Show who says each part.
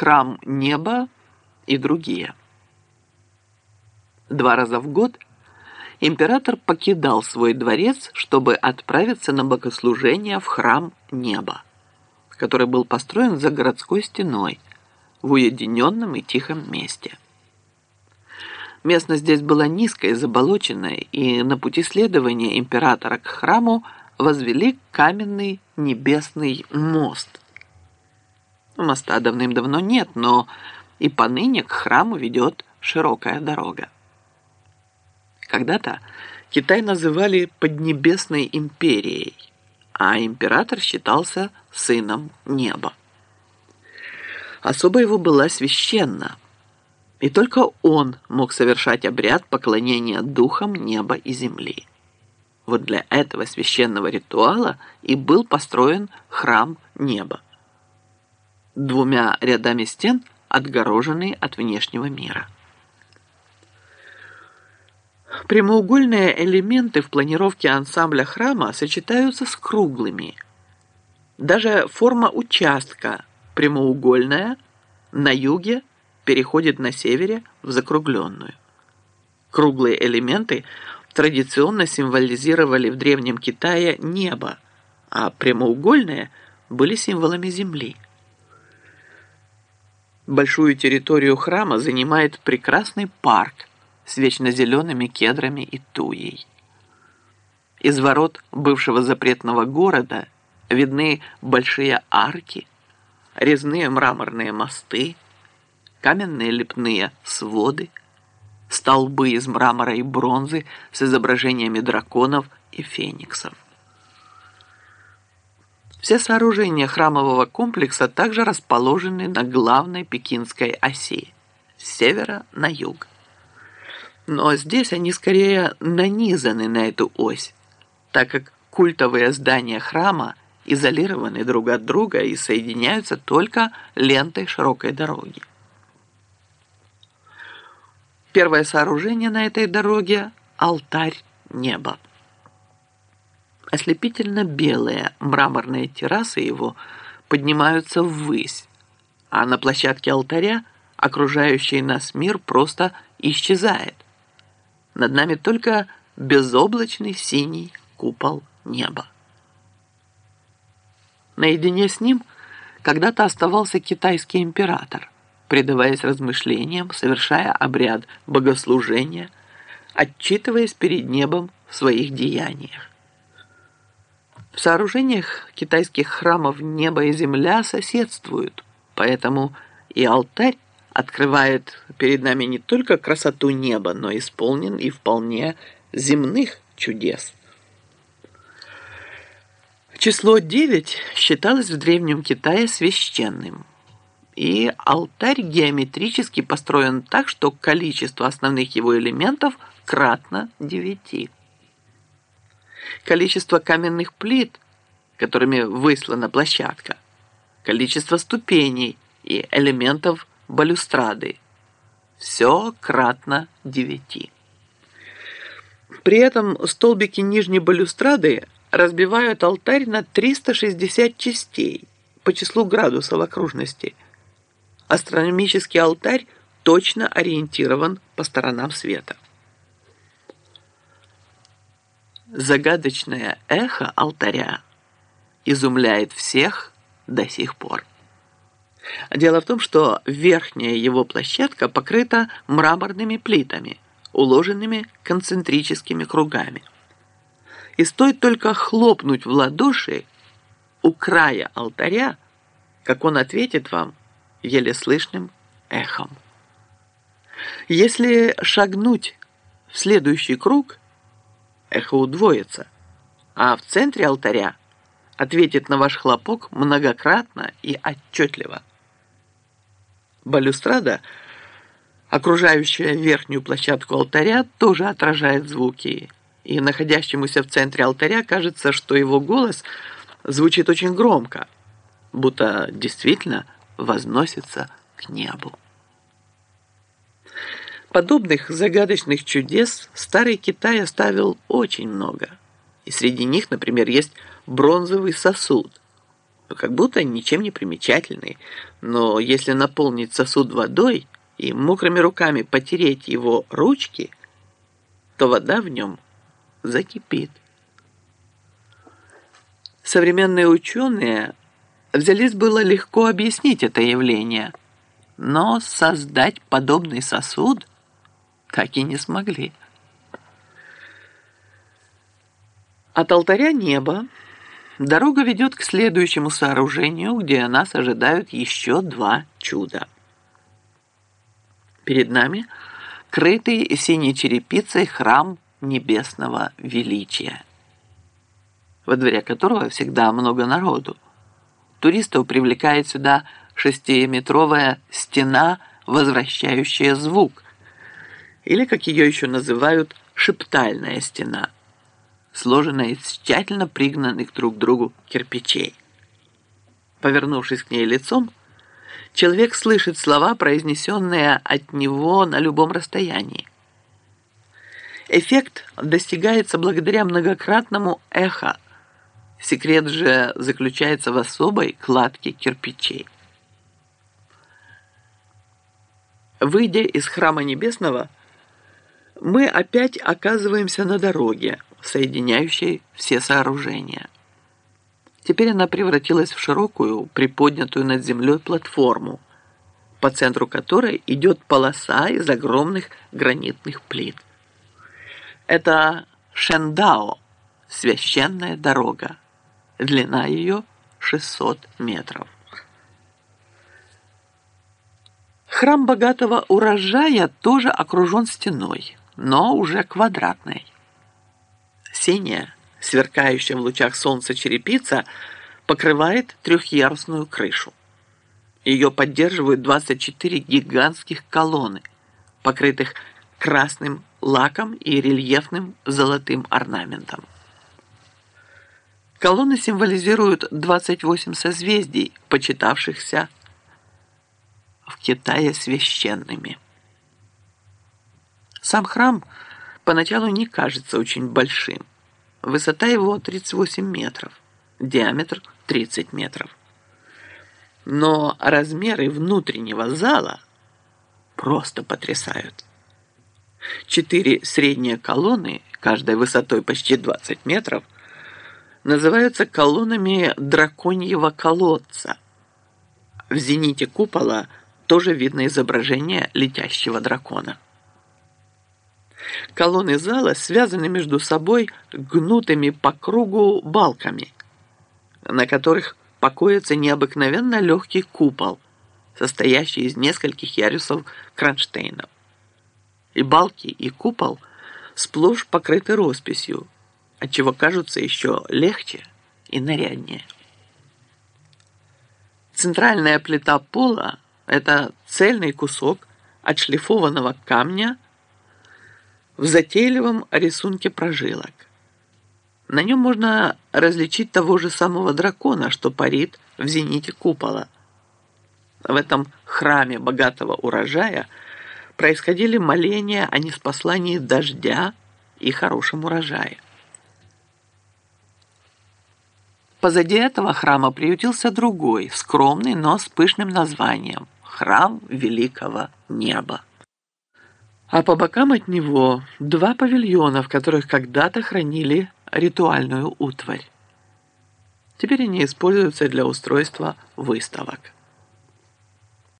Speaker 1: храм неба и другие. Два раза в год император покидал свой дворец, чтобы отправиться на богослужение в храм неба, который был построен за городской стеной в уединенном и тихом месте. Местность здесь была низкая, заболоченная, и на пути следования императора к храму возвели каменный небесный мост. Моста давным-давно нет, но и поныне к храму ведет широкая дорога. Когда-то Китай называли Поднебесной империей, а император считался сыном неба. Особо его была священна – и только он мог совершать обряд поклонения духам неба и земли. Вот для этого священного ритуала и был построен храм неба. Двумя рядами стен, отгороженный от внешнего мира. Прямоугольные элементы в планировке ансамбля храма сочетаются с круглыми. Даже форма участка прямоугольная на юге переходит на севере в закругленную. Круглые элементы традиционно символизировали в Древнем Китае небо, а прямоугольные были символами земли. Большую территорию храма занимает прекрасный парк с вечно зелеными кедрами и туей. Из ворот бывшего запретного города видны большие арки, резные мраморные мосты, каменные лепные своды, столбы из мрамора и бронзы с изображениями драконов и фениксов. Все сооружения храмового комплекса также расположены на главной пекинской оси с севера на юг. Но здесь они скорее нанизаны на эту ось, так как культовые здания храма изолированы друг от друга и соединяются только лентой широкой дороги. Первое сооружение на этой дороге – алтарь неба. Ослепительно белые мраморные террасы его поднимаются ввысь, а на площадке алтаря окружающий нас мир просто исчезает. Над нами только безоблачный синий купол неба. Наедине с ним когда-то оставался китайский император – предаваясь размышлениям, совершая обряд богослужения, отчитываясь перед небом в своих деяниях. В сооружениях китайских храмов небо и земля соседствуют, поэтому и алтарь открывает перед нами не только красоту неба, но исполнен и вполне земных чудес. Число 9 считалось в Древнем Китае священным – и алтарь геометрически построен так, что количество основных его элементов кратно 9. Количество каменных плит, которыми выслана площадка, количество ступеней и элементов балюстрады – все кратно 9. При этом столбики нижней балюстрады разбивают алтарь на 360 частей по числу градусов окружности – астрономический алтарь точно ориентирован по сторонам света. Загадочное эхо алтаря изумляет всех до сих пор. Дело в том, что верхняя его площадка покрыта мраморными плитами, уложенными концентрическими кругами. И стоит только хлопнуть в ладоши у края алтаря, как он ответит вам еле слышным эхом. Если шагнуть в следующий круг, эхо удвоится, а в центре алтаря ответит на ваш хлопок многократно и отчетливо. Балюстрада, окружающая верхнюю площадку алтаря, тоже отражает звуки, и находящемуся в центре алтаря кажется, что его голос звучит очень громко, будто действительно – возносится к небу. Подобных загадочных чудес старый Китай оставил очень много. И среди них, например, есть бронзовый сосуд, как будто ничем не примечательный, но если наполнить сосуд водой и мокрыми руками потереть его ручки, то вода в нем закипит. Современные ученые взялись было легко объяснить это явление, но создать подобный сосуд так и не смогли. От алтаря неба дорога ведет к следующему сооружению, где нас ожидают еще два чуда. Перед нами крытый синей черепицей храм небесного величия, во дворе которого всегда много народу. Туристов привлекает сюда шестиметровая стена, возвращающая звук, или, как ее еще называют, шептальная стена – сложенная из тщательно пригнанных друг к другу кирпичей. Повернувшись к ней лицом, человек слышит слова, произнесенные от него на любом расстоянии. Эффект достигается благодаря многократному эхо. Секрет же заключается в особой кладке кирпичей. Выйдя из храма небесного, мы опять оказываемся на дороге, соединяющей все сооружения. Теперь она превратилась в широкую, приподнятую над землей платформу, по центру которой идет полоса из огромных гранитных плит. Это Шендао, священная дорога. Длина ее 600 метров. Храм богатого урожая тоже окружен стеной, но уже квадратной. Синяя, сверкающая в лучах солнца черепица, покрывает трехъярусную крышу. Ее поддерживают 24 гигантских колонны, покрытых красным лаком и рельефным золотым орнаментом. Колонны символизируют 28 созвездий, почитавшихся в Китае священными. Сам храм поначалу не кажется очень большим. Высота его 38 метров, диаметр 30 метров. Но размеры внутреннего зала просто потрясают. Четыре средние колонны, каждой высотой почти 20 метров, называются колоннами драконьего колодца. В зените купола тоже видно изображение летящего дракона. Колонны зала связаны между собой гнутыми по кругу балками, на которых покоится необыкновенно легкий купол, состоящий из нескольких ярусов кронштейнов. И балки, и купол сплошь покрыты росписью, отчего кажутся еще легче и наряднее. Центральная плита пола – это цельный кусок отшлифованного камня – в затейливом рисунке прожилок. На нем можно различить того же самого дракона, что парит в зените купола. В этом храме богатого урожая происходили моления о неспослании дождя и хорошем урожае. Позади этого храма приютился другой, скромный, но с пышным названием – Храм Великого Неба а по бокам от него два павильона, в которых когда-то хранили ритуальную утварь. Теперь они используются для устройства выставок.